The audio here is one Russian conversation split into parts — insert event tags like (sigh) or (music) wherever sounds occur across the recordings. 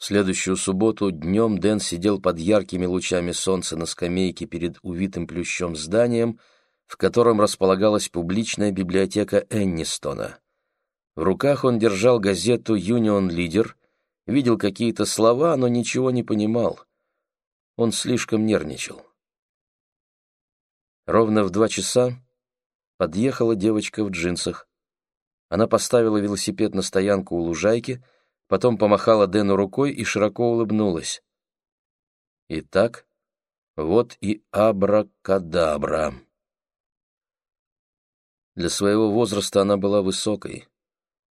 В следующую субботу днем Дэн сидел под яркими лучами солнца на скамейке перед увитым плющом зданием, в котором располагалась публичная библиотека Эннистона. В руках он держал газету «Юнион Лидер», видел какие-то слова, но ничего не понимал. Он слишком нервничал. Ровно в два часа подъехала девочка в джинсах. Она поставила велосипед на стоянку у лужайки, потом помахала Дэну рукой и широко улыбнулась. Итак, вот и абракадабра. Для своего возраста она была высокой,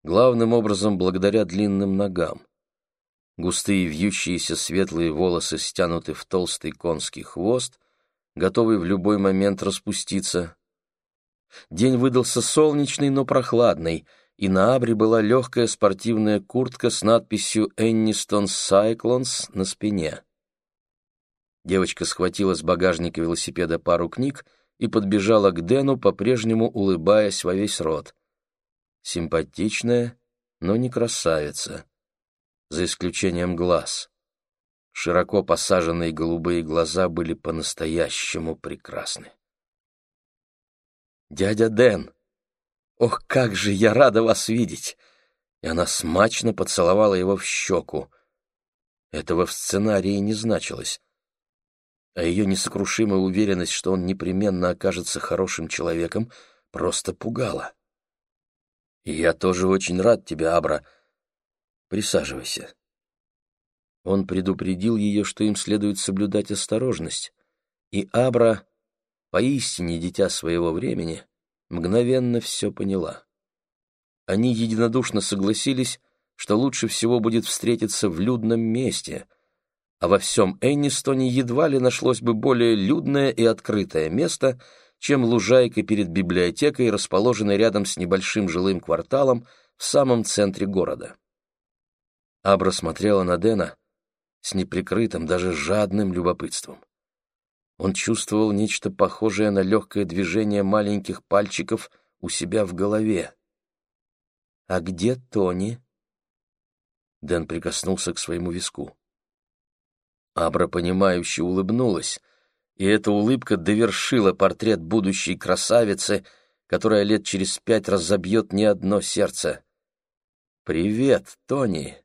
главным образом благодаря длинным ногам. Густые вьющиеся светлые волосы стянуты в толстый конский хвост, готовый в любой момент распуститься. День выдался солнечный, но прохладный, и на Абре была легкая спортивная куртка с надписью «Эннистон Cyclones» на спине. Девочка схватила с багажника велосипеда пару книг и подбежала к Дэну, по-прежнему улыбаясь во весь рот. Симпатичная, но не красавица, за исключением глаз. Широко посаженные голубые глаза были по-настоящему прекрасны. «Дядя Дэн! Ох, как же я рада вас видеть!» И она смачно поцеловала его в щеку. Этого в сценарии не значилось. А ее несокрушимая уверенность, что он непременно окажется хорошим человеком, просто пугала. «И я тоже очень рад тебя, Абра. Присаживайся». Он предупредил ее, что им следует соблюдать осторожность, и Абра, поистине дитя своего времени, мгновенно все поняла. Они единодушно согласились, что лучше всего будет встретиться в людном месте, а во всем Эннистоне едва ли нашлось бы более людное и открытое место, чем лужайка перед библиотекой, расположенной рядом с небольшим жилым кварталом в самом центре города. Абра смотрела на Дэна, с неприкрытым, даже жадным любопытством. Он чувствовал нечто похожее на легкое движение маленьких пальчиков у себя в голове. «А где Тони?» Дэн прикоснулся к своему виску. Абра, понимающе улыбнулась, и эта улыбка довершила портрет будущей красавицы, которая лет через пять разобьет не одно сердце. «Привет, Тони!»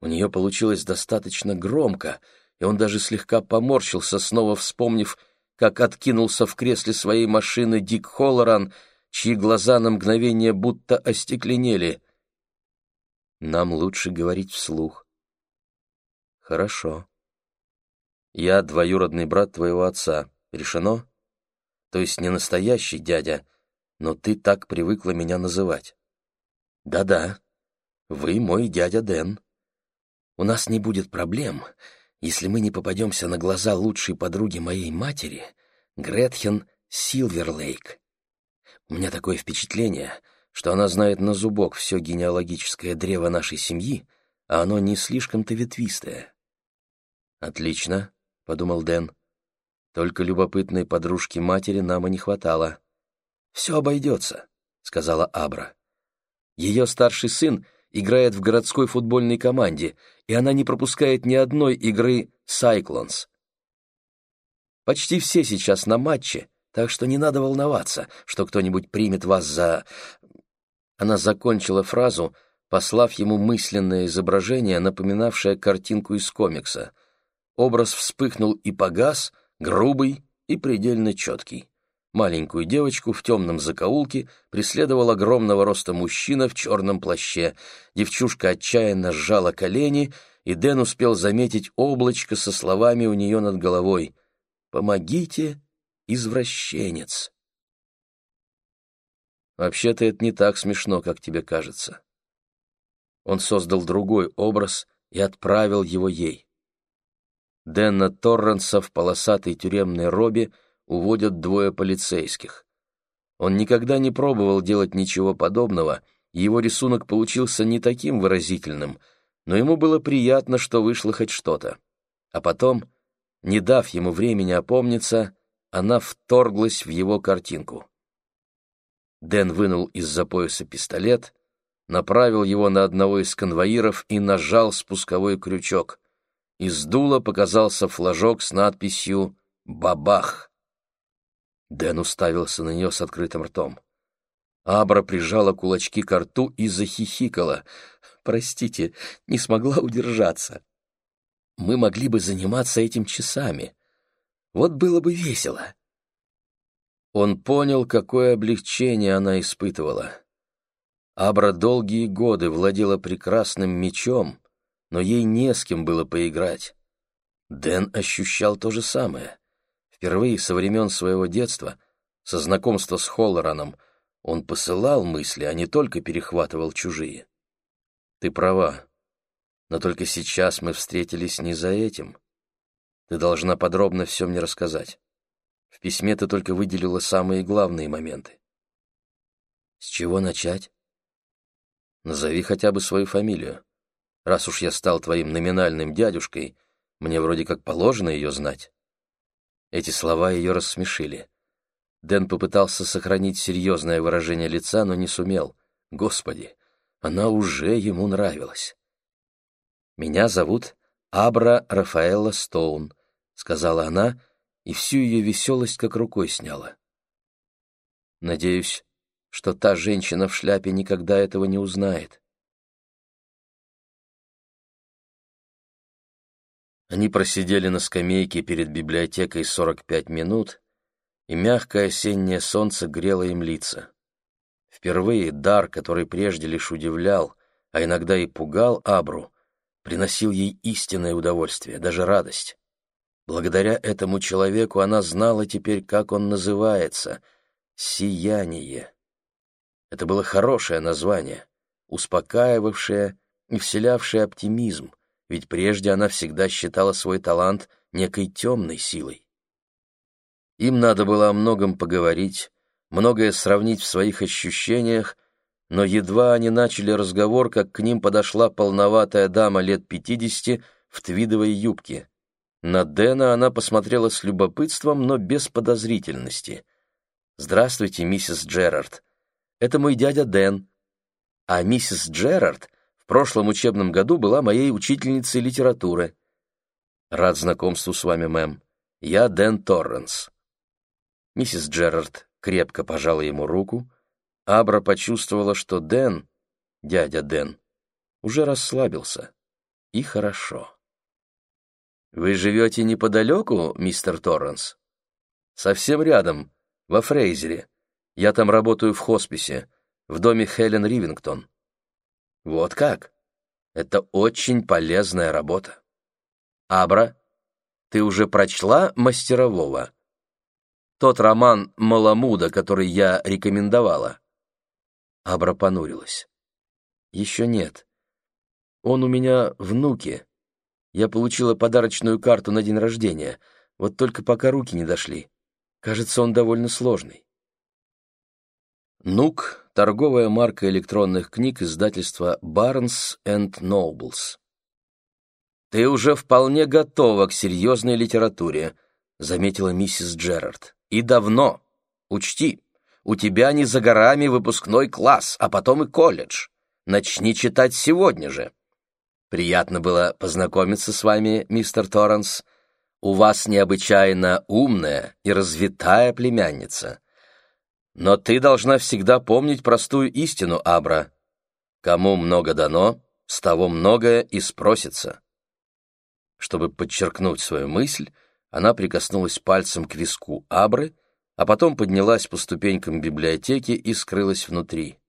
У нее получилось достаточно громко, и он даже слегка поморщился, снова вспомнив, как откинулся в кресле своей машины Дик Холлоран, чьи глаза на мгновение будто остекленели. Нам лучше говорить вслух. Хорошо. Я двоюродный брат твоего отца. Решено? То есть не настоящий дядя, но ты так привыкла меня называть. Да-да, вы мой дядя Дэн. У нас не будет проблем, если мы не попадемся на глаза лучшей подруги моей матери, Гретхен Силверлейк. У меня такое впечатление, что она знает на зубок все генеалогическое древо нашей семьи, а оно не слишком-то ветвистое. «Отлично», — подумал Дэн. «Только любопытной подружки матери нам и не хватало». «Все обойдется», — сказала Абра. Ее старший сын — играет в городской футбольной команде, и она не пропускает ни одной игры «Сайклонс». Почти все сейчас на матче, так что не надо волноваться, что кто-нибудь примет вас за... Она закончила фразу, послав ему мысленное изображение, напоминавшее картинку из комикса. Образ вспыхнул и погас, грубый и предельно четкий. Маленькую девочку в темном закоулке преследовал огромного роста мужчина в черном плаще. Девчушка отчаянно сжала колени, и Дэн успел заметить облачко со словами у нее над головой «Помогите, извращенец». Вообще-то это не так смешно, как тебе кажется. Он создал другой образ и отправил его ей. Дэна Торренса в полосатой тюремной робе — уводят двое полицейских. Он никогда не пробовал делать ничего подобного, его рисунок получился не таким выразительным, но ему было приятно, что вышло хоть что-то. А потом, не дав ему времени опомниться, она вторглась в его картинку. Дэн вынул из-за пояса пистолет, направил его на одного из конвоиров и нажал спусковой крючок. Из дула показался флажок с надписью «Бабах». Дэн уставился на нее с открытым ртом. Абра прижала кулачки к рту и захихикала. «Простите, не смогла удержаться. Мы могли бы заниматься этим часами. Вот было бы весело». Он понял, какое облегчение она испытывала. Абра долгие годы владела прекрасным мечом, но ей не с кем было поиграть. Дэн ощущал то же самое. Впервые со времен своего детства, со знакомства с Холлораном, он посылал мысли, а не только перехватывал чужие. Ты права, но только сейчас мы встретились не за этим. Ты должна подробно все мне рассказать. В письме ты только выделила самые главные моменты. С чего начать? Назови хотя бы свою фамилию. Раз уж я стал твоим номинальным дядюшкой, мне вроде как положено ее знать. Эти слова ее рассмешили. Дэн попытался сохранить серьезное выражение лица, но не сумел. Господи, она уже ему нравилась. «Меня зовут Абра Рафаэлла Стоун», — сказала она, и всю ее веселость как рукой сняла. «Надеюсь, что та женщина в шляпе никогда этого не узнает. Они просидели на скамейке перед библиотекой 45 минут, и мягкое осеннее солнце грело им лица. Впервые дар, который прежде лишь удивлял, а иногда и пугал Абру, приносил ей истинное удовольствие, даже радость. Благодаря этому человеку она знала теперь, как он называется — «Сияние». Это было хорошее название, успокаивавшее и вселявшее оптимизм, ведь прежде она всегда считала свой талант некой темной силой. Им надо было о многом поговорить, многое сравнить в своих ощущениях, но едва они начали разговор, как к ним подошла полноватая дама лет пятидесяти в твидовой юбке. На Дэна она посмотрела с любопытством, но без подозрительности. «Здравствуйте, миссис Джерард», это мой дядя Дэн. А миссис Джерард прошлом учебном году была моей учительницей литературы. Рад знакомству с вами, мэм. Я Дэн Торренс. Миссис Джерард крепко пожала ему руку. Абра почувствовала, что Дэн, дядя Дэн, уже расслабился. И хорошо. «Вы живете неподалеку, мистер Торренс?» «Совсем рядом, во Фрейзере. Я там работаю в хосписе, в доме Хелен Ривингтон. Вот как? Это очень полезная работа. Абра, ты уже прочла «Мастерового»? Тот роман Маламуда, который я рекомендовала. Абра понурилась. Еще нет. Он у меня внуки. Я получила подарочную карту на день рождения, вот только пока руки не дошли. Кажется, он довольно сложный. Нук — торговая марка электронных книг издательства Barnes and Nobles. «Ты уже вполне готова к серьезной литературе», — заметила миссис Джерард. «И давно. Учти, у тебя не за горами выпускной класс, а потом и колледж. Начни читать сегодня же». «Приятно было познакомиться с вами, мистер Торренс. У вас необычайно умная и развитая племянница». Но ты должна всегда помнить простую истину, Абра. Кому много дано, с того многое и спросится. Чтобы подчеркнуть свою мысль, она прикоснулась пальцем к виску Абры, а потом поднялась по ступенькам библиотеки и скрылась внутри.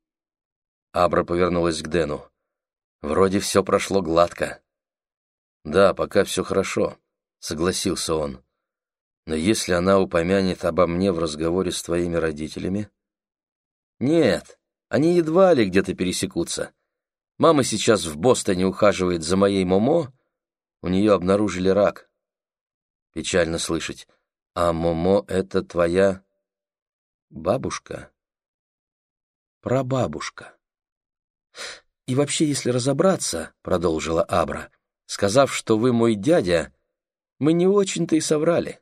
Абра повернулась к Дэну. «Вроде все прошло гладко». «Да, пока все хорошо», — согласился он. Но если она упомянет обо мне в разговоре с твоими родителями... Нет, они едва ли где-то пересекутся. Мама сейчас в Бостоне ухаживает за моей Момо, у нее обнаружили рак. Печально слышать. А Момо — это твоя бабушка? Прабабушка. И вообще, если разобраться, — продолжила Абра, — сказав, что вы мой дядя, мы не очень-то и соврали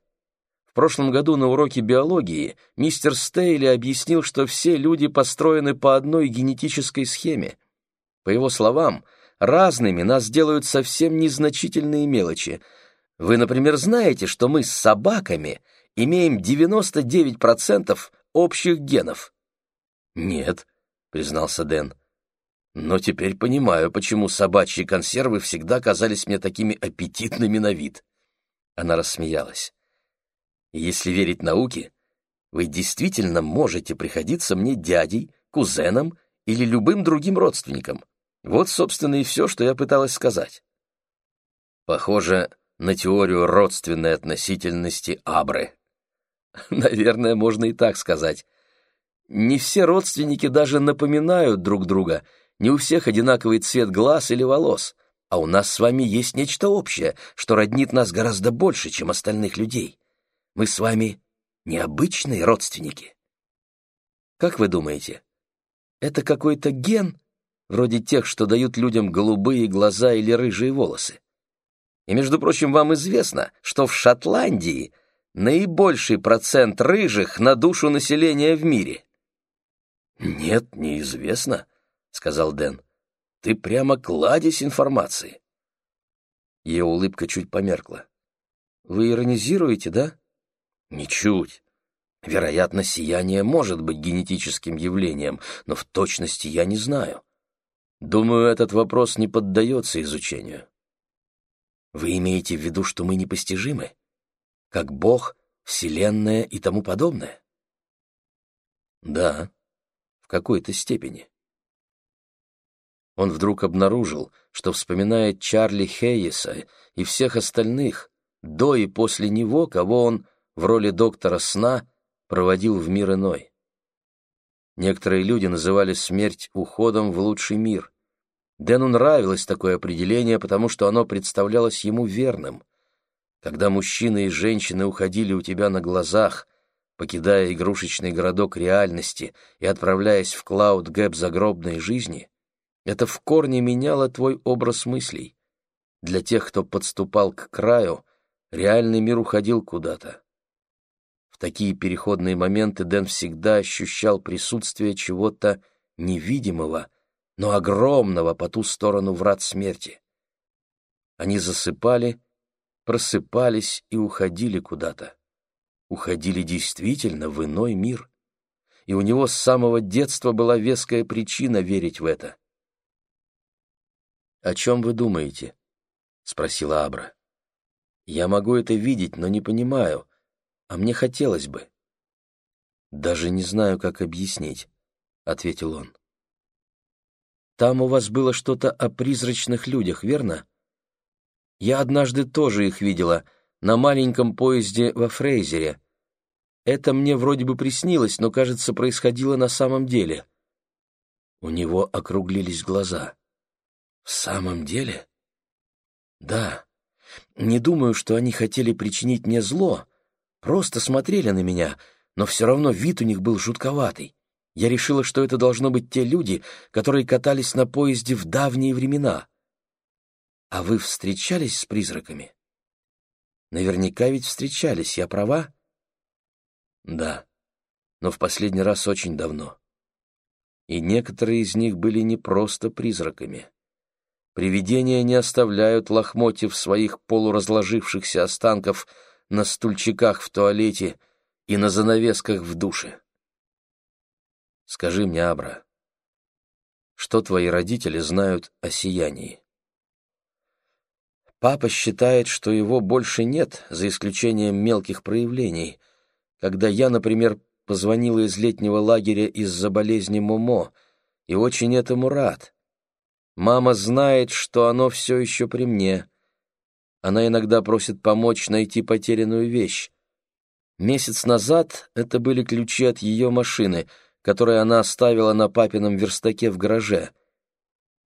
прошлом году на уроке биологии мистер Стейли объяснил, что все люди построены по одной генетической схеме. По его словам, разными нас делают совсем незначительные мелочи. Вы, например, знаете, что мы с собаками имеем 99% общих генов? Нет, признался Дэн. Но теперь понимаю, почему собачьи консервы всегда казались мне такими аппетитными на вид. Она рассмеялась. Если верить науке, вы действительно можете приходиться мне дядей, кузеном или любым другим родственником. Вот, собственно, и все, что я пыталась сказать. Похоже на теорию родственной относительности Абры. (laughs) Наверное, можно и так сказать. Не все родственники даже напоминают друг друга — не у всех одинаковый цвет глаз или волос, а у нас с вами есть нечто общее, что роднит нас гораздо больше, чем остальных людей. Мы с вами необычные родственники. Как вы думаете, это какой-то ген, вроде тех, что дают людям голубые глаза или рыжие волосы? И, между прочим, вам известно, что в Шотландии наибольший процент рыжих на душу населения в мире. Нет, неизвестно, сказал Дэн. «Ты прямо кладезь информации». Ее улыбка чуть померкла. «Вы иронизируете, да?» «Ничуть. Вероятно, сияние может быть генетическим явлением, но в точности я не знаю. Думаю, этот вопрос не поддается изучению». «Вы имеете в виду, что мы непостижимы? Как Бог, Вселенная и тому подобное?» «Да, в какой-то степени» он вдруг обнаружил, что вспоминает Чарли Хейеса и всех остальных, до и после него, кого он в роли доктора сна проводил в мир иной. Некоторые люди называли смерть уходом в лучший мир. Дэну нравилось такое определение, потому что оно представлялось ему верным. Когда мужчины и женщины уходили у тебя на глазах, покидая игрушечный городок реальности и отправляясь в Клауд-Гэп загробной жизни, это в корне меняло твой образ мыслей. Для тех, кто подступал к краю, реальный мир уходил куда-то. Такие переходные моменты Дэн всегда ощущал присутствие чего-то невидимого, но огромного по ту сторону врат смерти. Они засыпали, просыпались и уходили куда-то. Уходили действительно в иной мир. И у него с самого детства была веская причина верить в это. «О чем вы думаете?» — спросила Абра. «Я могу это видеть, но не понимаю, а мне хотелось бы». «Даже не знаю, как объяснить», — ответил он. «Там у вас было что-то о призрачных людях, верно? Я однажды тоже их видела на маленьком поезде во Фрейзере. Это мне вроде бы приснилось, но, кажется, происходило на самом деле». У него округлились глаза. «В самом деле?» «Да. Не думаю, что они хотели причинить мне зло. Просто смотрели на меня, но все равно вид у них был жутковатый. Я решила, что это должно быть те люди, которые катались на поезде в давние времена. А вы встречались с призраками? Наверняка ведь встречались, я права? Да, но в последний раз очень давно. И некоторые из них были не просто призраками. Привидения не оставляют лохмотьев своих полуразложившихся останков на стульчиках в туалете и на занавесках в душе. Скажи мне, Абра, что твои родители знают о сиянии? Папа считает, что его больше нет, за исключением мелких проявлений. Когда я, например, позвонила из летнего лагеря из-за болезни Момо, и очень этому рад — Мама знает, что оно все еще при мне. Она иногда просит помочь найти потерянную вещь. Месяц назад это были ключи от ее машины, которые она оставила на папином верстаке в гараже.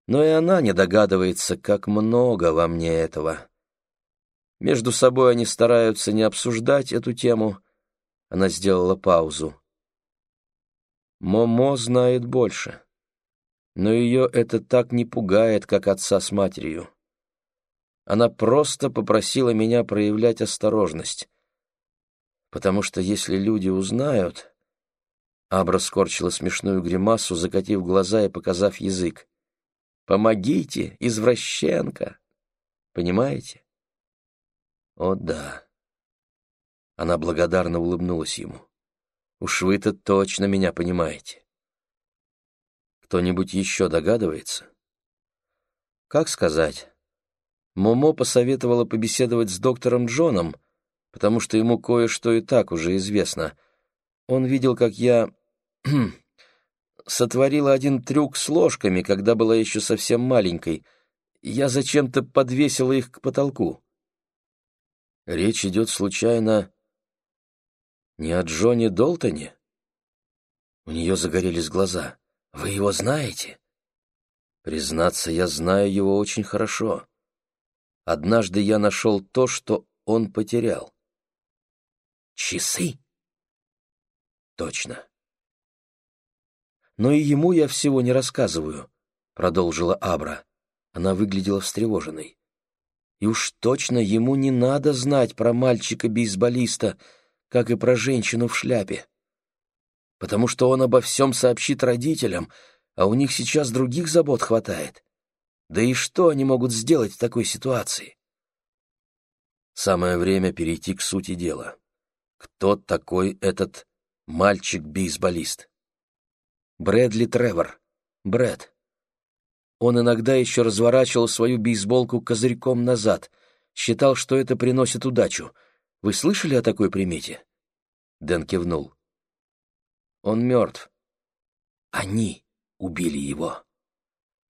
Но и она не догадывается, как много во мне этого. Между собой они стараются не обсуждать эту тему. Она сделала паузу. Момо знает больше но ее это так не пугает, как отца с матерью. Она просто попросила меня проявлять осторожность, потому что если люди узнают... Абра скорчила смешную гримасу, закатив глаза и показав язык. Помогите, извращенка. Понимаете? О, да. Она благодарно улыбнулась ему. Уж вы-то точно меня понимаете. Кто-нибудь еще догадывается? Как сказать? Момо посоветовала побеседовать с доктором Джоном, потому что ему кое-что и так уже известно. Он видел, как я (clears throat) сотворила один трюк с ложками, когда была еще совсем маленькой. Я зачем-то подвесила их к потолку. Речь идет случайно не о Джоне Долтоне? У нее загорелись глаза. Вы его знаете? Признаться, я знаю его очень хорошо. Однажды я нашел то, что он потерял. Часы? Точно. Но и ему я всего не рассказываю, продолжила Абра. Она выглядела встревоженной. И уж точно ему не надо знать про мальчика-бейсболиста, как и про женщину в шляпе. Потому что он обо всем сообщит родителям, а у них сейчас других забот хватает. Да и что они могут сделать в такой ситуации? Самое время перейти к сути дела. Кто такой этот мальчик-бейсболист? Брэдли Тревор. Брэд. Он иногда еще разворачивал свою бейсболку козырьком назад, считал, что это приносит удачу — вы слышали о такой примете?» Дэн кивнул. «Он мертв. Они убили его.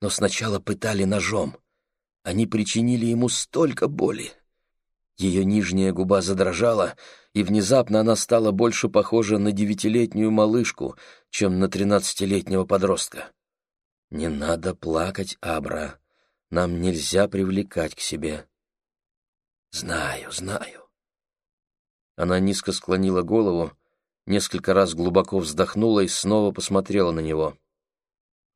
Но сначала пытали ножом. Они причинили ему столько боли. Ее нижняя губа задрожала, и внезапно она стала больше похожа на девятилетнюю малышку, чем на тринадцатилетнего подростка. «Не надо плакать, Абра. Нам нельзя привлекать к себе». «Знаю, знаю. Она низко склонила голову, несколько раз глубоко вздохнула и снова посмотрела на него.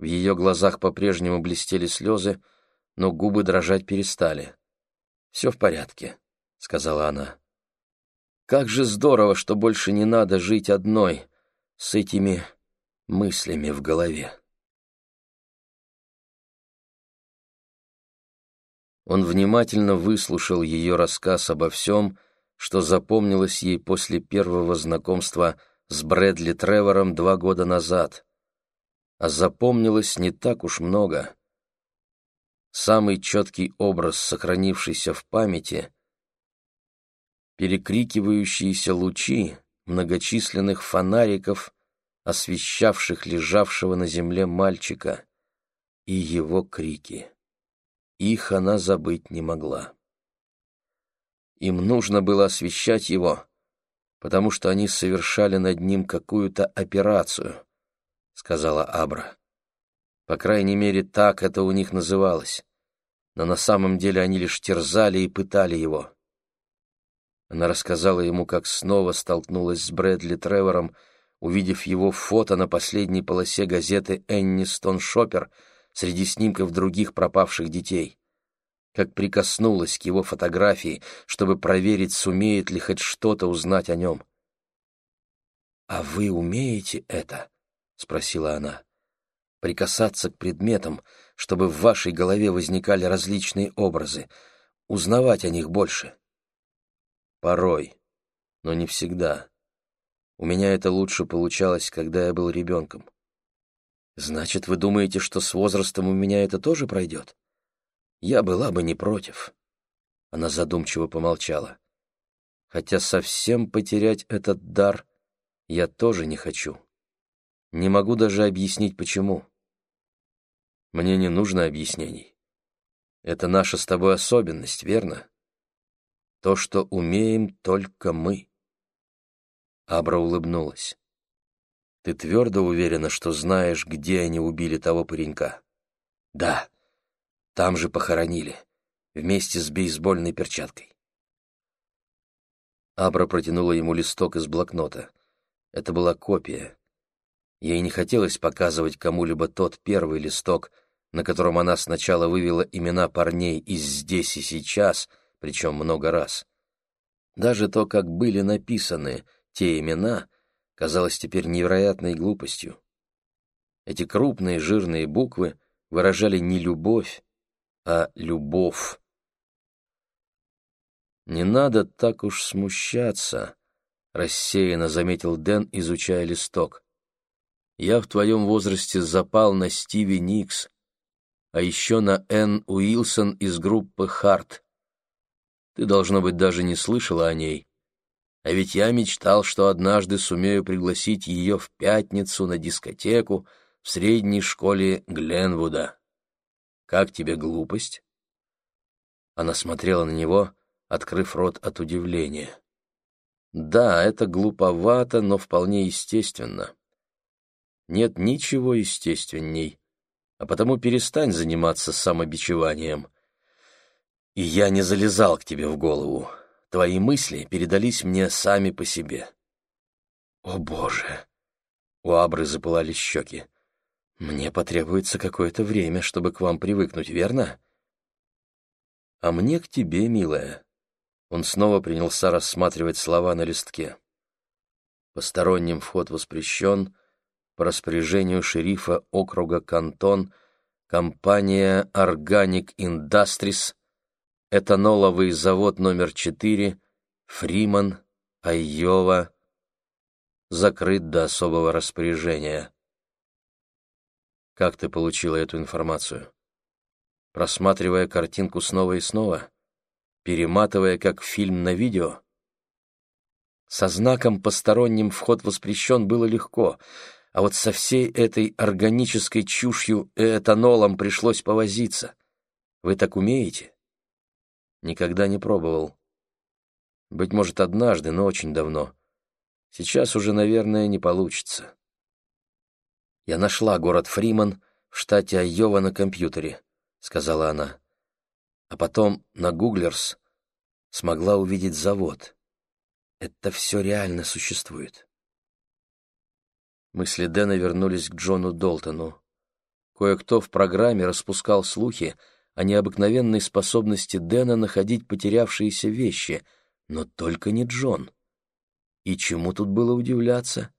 В ее глазах по-прежнему блестели слезы, но губы дрожать перестали. «Все в порядке», — сказала она. «Как же здорово, что больше не надо жить одной с этими мыслями в голове». Он внимательно выслушал ее рассказ обо всем, — что запомнилось ей после первого знакомства с Брэдли Тревором два года назад. А запомнилось не так уж много. Самый четкий образ, сохранившийся в памяти, перекрикивающиеся лучи многочисленных фонариков, освещавших лежавшего на земле мальчика, и его крики. Их она забыть не могла. Им нужно было освещать его, потому что они совершали над ним какую-то операцию, — сказала Абра. По крайней мере, так это у них называлось. Но на самом деле они лишь терзали и пытали его. Она рассказала ему, как снова столкнулась с Брэдли Тревором, увидев его фото на последней полосе газеты «Энни Стон Шоппер» среди снимков других пропавших детей как прикоснулась к его фотографии, чтобы проверить, сумеет ли хоть что-то узнать о нем. «А вы умеете это?» — спросила она. «Прикасаться к предметам, чтобы в вашей голове возникали различные образы, узнавать о них больше?» «Порой, но не всегда. У меня это лучше получалось, когда я был ребенком». «Значит, вы думаете, что с возрастом у меня это тоже пройдет?» Я была бы не против. Она задумчиво помолчала. Хотя совсем потерять этот дар я тоже не хочу. Не могу даже объяснить, почему. Мне не нужно объяснений. Это наша с тобой особенность, верно? То, что умеем только мы. Абра улыбнулась. Ты твердо уверена, что знаешь, где они убили того паренька? Да. Там же похоронили, вместе с бейсбольной перчаткой. Абра протянула ему листок из блокнота. Это была копия. Ей не хотелось показывать кому-либо тот первый листок, на котором она сначала вывела имена парней из «здесь и сейчас», причем много раз. Даже то, как были написаны те имена, казалось теперь невероятной глупостью. Эти крупные жирные буквы — выражали не любовь, а любовь. «Не надо так уж смущаться», — рассеянно заметил Дэн, изучая листок. «Я в твоем возрасте запал на Стиви Никс, а еще на Энн Уилсон из группы «Харт». Ты, должно быть, даже не слышала о ней. А ведь я мечтал, что однажды сумею пригласить ее в пятницу на дискотеку в средней школе Гленвуда. Как тебе глупость?» Она смотрела на него, открыв рот от удивления. «Да, это глуповато, но вполне естественно. Нет ничего естественней, а потому перестань заниматься самобичеванием. И я не залезал к тебе в голову. Твои мысли передались мне сами по себе». «О, Боже!» У Абры запылали щеки. Мне потребуется какое-то время, чтобы к вам привыкнуть, верно? А мне к тебе, милая. Он снова принялся рассматривать слова на листке. Посторонним вход воспрещен, по распоряжению шерифа округа Кантон, компания Organic Industries, этаноловый завод номер 4, Фриман, Айова, закрыт до особого распоряжения. Как ты получила эту информацию? Просматривая картинку снова и снова? Перематывая как фильм на видео? Со знаком «посторонним вход воспрещен» было легко, а вот со всей этой органической чушью и этанолом пришлось повозиться. Вы так умеете? Никогда не пробовал. Быть может, однажды, но очень давно. Сейчас уже, наверное, не получится. «Я нашла город Фриман в штате Айова на компьютере», — сказала она. А потом на Гуглерс смогла увидеть завод. Это все реально существует. Мысли Дэна вернулись к Джону Долтону. Кое-кто в программе распускал слухи о необыкновенной способности Дэна находить потерявшиеся вещи, но только не Джон. И чему тут было удивляться?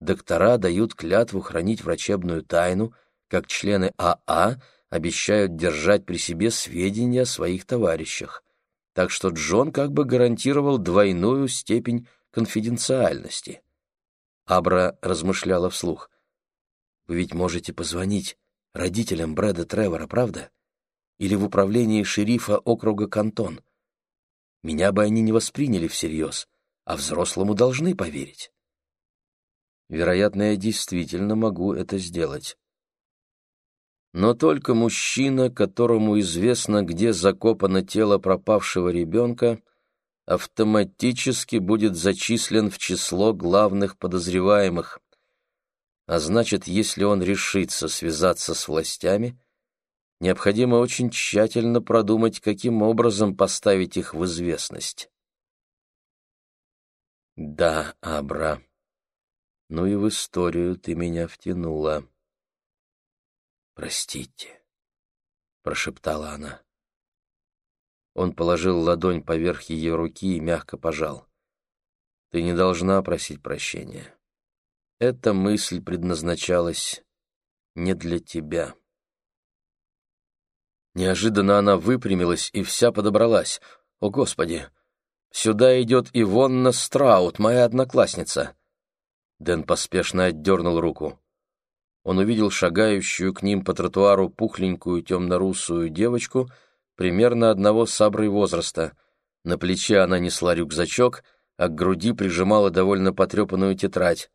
Доктора дают клятву хранить врачебную тайну, как члены АА а обещают держать при себе сведения о своих товарищах. Так что Джон как бы гарантировал двойную степень конфиденциальности. Абра размышляла вслух. «Вы ведь можете позвонить родителям Брэда Тревора, правда? Или в управлении шерифа округа Кантон? Меня бы они не восприняли всерьез, а взрослому должны поверить». Вероятно, я действительно могу это сделать. Но только мужчина, которому известно, где закопано тело пропавшего ребенка, автоматически будет зачислен в число главных подозреваемых. А значит, если он решится связаться с властями, необходимо очень тщательно продумать, каким образом поставить их в известность. Да, Абра. Ну и в историю ты меня втянула. Простите, прошептала она. Он положил ладонь поверх ее руки и мягко пожал. Ты не должна просить прощения. Эта мысль предназначалась не для тебя. Неожиданно она выпрямилась и вся подобралась. О, Господи! Сюда идет Ивонна Страут, моя одноклассница. Дэн поспешно отдернул руку. Он увидел шагающую к ним по тротуару пухленькую темно-русую девочку примерно одного с Аброй возраста. На плече она несла рюкзачок, а к груди прижимала довольно потрепанную тетрадь.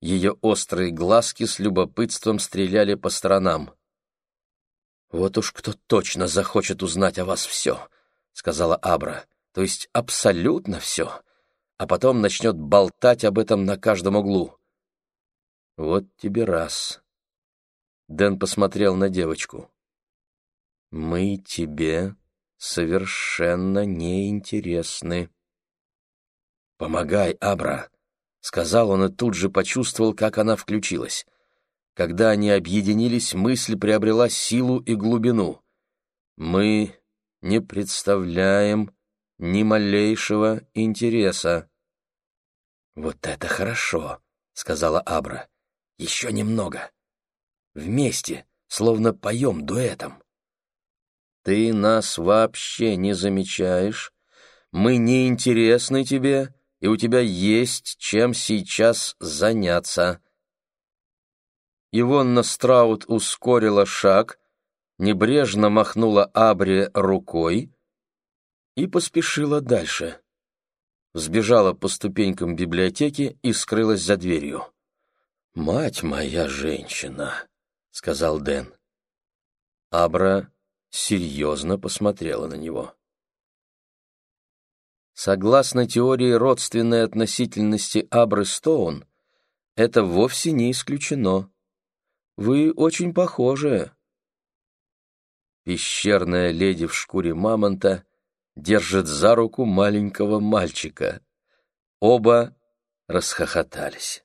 Ее острые глазки с любопытством стреляли по сторонам. «Вот уж кто точно захочет узнать о вас все», — сказала Абра. «То есть абсолютно все а потом начнет болтать об этом на каждом углу. Вот тебе раз. Дэн посмотрел на девочку. Мы тебе совершенно неинтересны. Помогай, Абра, сказал он и тут же почувствовал, как она включилась. Когда они объединились, мысль приобрела силу и глубину. Мы не представляем ни малейшего интереса. «Вот это хорошо», — сказала Абра. «Еще немного. Вместе, словно поем дуэтом. Ты нас вообще не замечаешь, мы не интересны тебе, и у тебя есть чем сейчас заняться. Ивонна Страут ускорила шаг, небрежно махнула Абре рукой и поспешила дальше. Взбежала по ступенькам библиотеки и скрылась за дверью. «Мать моя женщина!» — сказал Дэн. Абра серьезно посмотрела на него. Согласно теории родственной относительности Абры Стоун, это вовсе не исключено. Вы очень похожи. Пещерная леди в шкуре мамонта держит за руку маленького мальчика. Оба расхохотались.